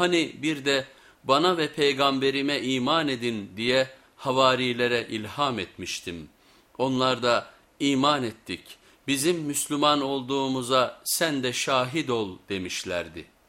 Hani bir de bana ve peygamberime iman edin diye havarilere ilham etmiştim. Onlar da iman ettik, bizim Müslüman olduğumuza sen de şahit ol demişlerdi.''